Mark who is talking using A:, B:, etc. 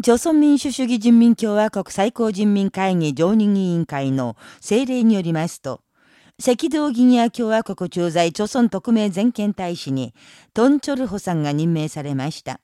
A: 朝鮮民主主義人民共和国最高人民会議常任委員会の政令によりますと、赤道ギニア共和国駐在朝鮮特命全権大使に、トン・チョルホさんが任命されました。